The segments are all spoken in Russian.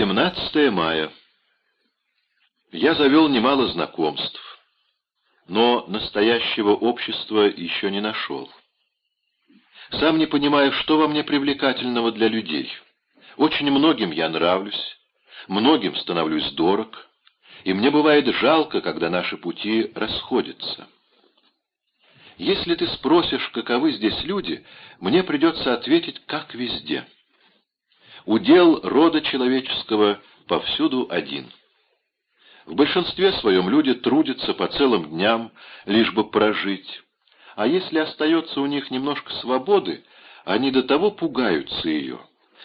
17 мая. Я завел немало знакомств, но настоящего общества еще не нашел. Сам не понимаю, что во мне привлекательного для людей. Очень многим я нравлюсь, многим становлюсь дорог, и мне бывает жалко, когда наши пути расходятся. Если ты спросишь, каковы здесь люди, мне придется ответить, как везде. Удел рода человеческого повсюду один. В большинстве своем люди трудятся по целым дням, лишь бы прожить. А если остается у них немножко свободы, они до того пугаются ее,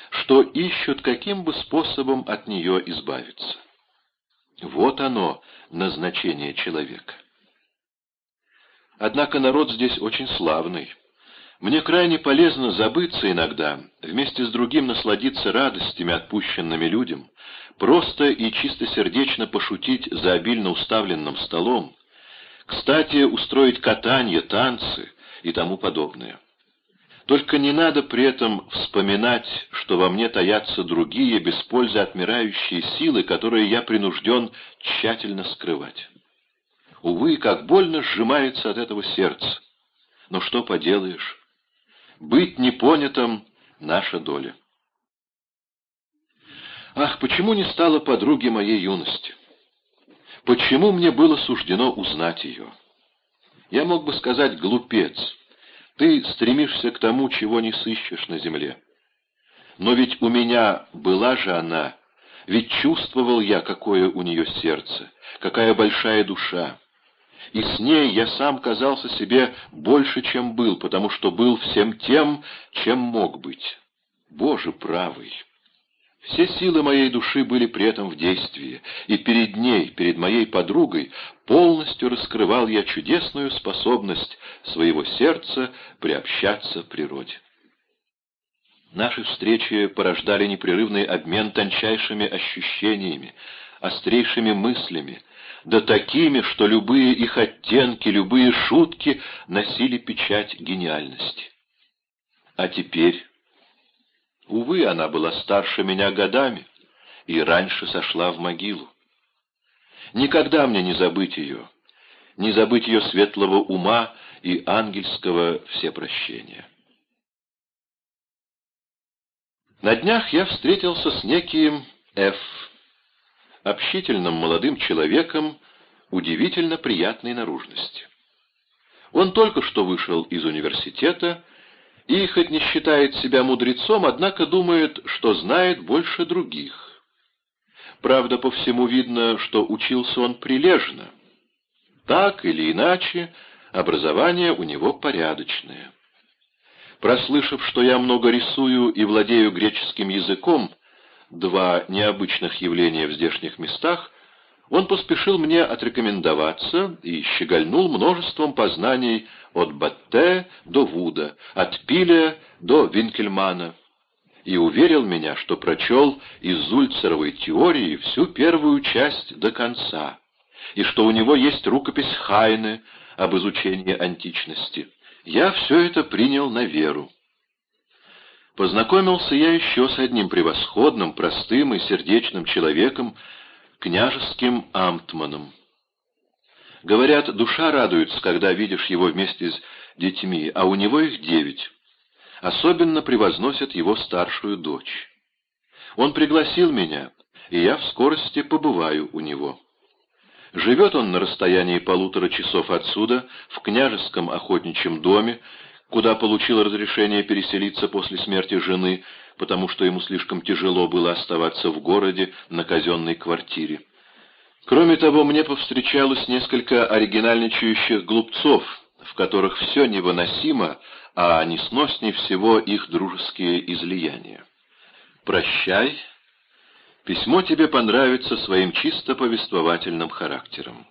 что ищут, каким бы способом от нее избавиться. Вот оно, назначение человека. Однако народ здесь очень славный. Мне крайне полезно забыться иногда, вместе с другим насладиться радостями, отпущенными людям, просто и чистосердечно пошутить за обильно уставленным столом, кстати, устроить катание, танцы и тому подобное. Только не надо при этом вспоминать, что во мне таятся другие, без пользы отмирающие силы, которые я принужден тщательно скрывать. Увы, как больно сжимается от этого сердце. Но что поделаешь? Быть непонятым — наша доля. Ах, почему не стало подруги моей юности? Почему мне было суждено узнать ее? Я мог бы сказать «глупец», ты стремишься к тому, чего не сыщешь на земле. Но ведь у меня была же она, ведь чувствовал я, какое у нее сердце, какая большая душа. И с ней я сам казался себе больше, чем был, потому что был всем тем, чем мог быть. Боже правый! Все силы моей души были при этом в действии, и перед ней, перед моей подругой, полностью раскрывал я чудесную способность своего сердца приобщаться к природе. Наши встречи порождали непрерывный обмен тончайшими ощущениями, острейшими мыслями, да такими, что любые их оттенки, любые шутки носили печать гениальности. А теперь... Увы, она была старше меня годами и раньше сошла в могилу. Никогда мне не забыть ее, не забыть ее светлого ума и ангельского всепрощения. На днях я встретился с неким Ф., общительным молодым человеком удивительно приятной наружности. Он только что вышел из университета и, хоть не считает себя мудрецом, однако думает, что знает больше других. Правда, по всему видно, что учился он прилежно. Так или иначе, образование у него порядочное. Прослышав, что я много рисую и владею греческим языком, два необычных явления в здешних местах, он поспешил мне отрекомендоваться и щегольнул множеством познаний от Батте до Вуда, от Пиля до Винкельмана, и уверил меня, что прочел из Зульцеровой теории всю первую часть до конца, и что у него есть рукопись Хайны об изучении античности. Я все это принял на веру. Познакомился я еще с одним превосходным, простым и сердечным человеком, княжеским амтманом. Говорят, душа радуется, когда видишь его вместе с детьми, а у него их девять. Особенно превозносят его старшую дочь. Он пригласил меня, и я в скорости побываю у него. Живет он на расстоянии полутора часов отсюда, в княжеском охотничьем доме, куда получил разрешение переселиться после смерти жены, потому что ему слишком тяжело было оставаться в городе на казенной квартире. Кроме того, мне повстречалось несколько оригинальничающих глупцов, в которых все невыносимо, а несносней всего их дружеские излияния. «Прощай. Письмо тебе понравится своим чисто повествовательным характером».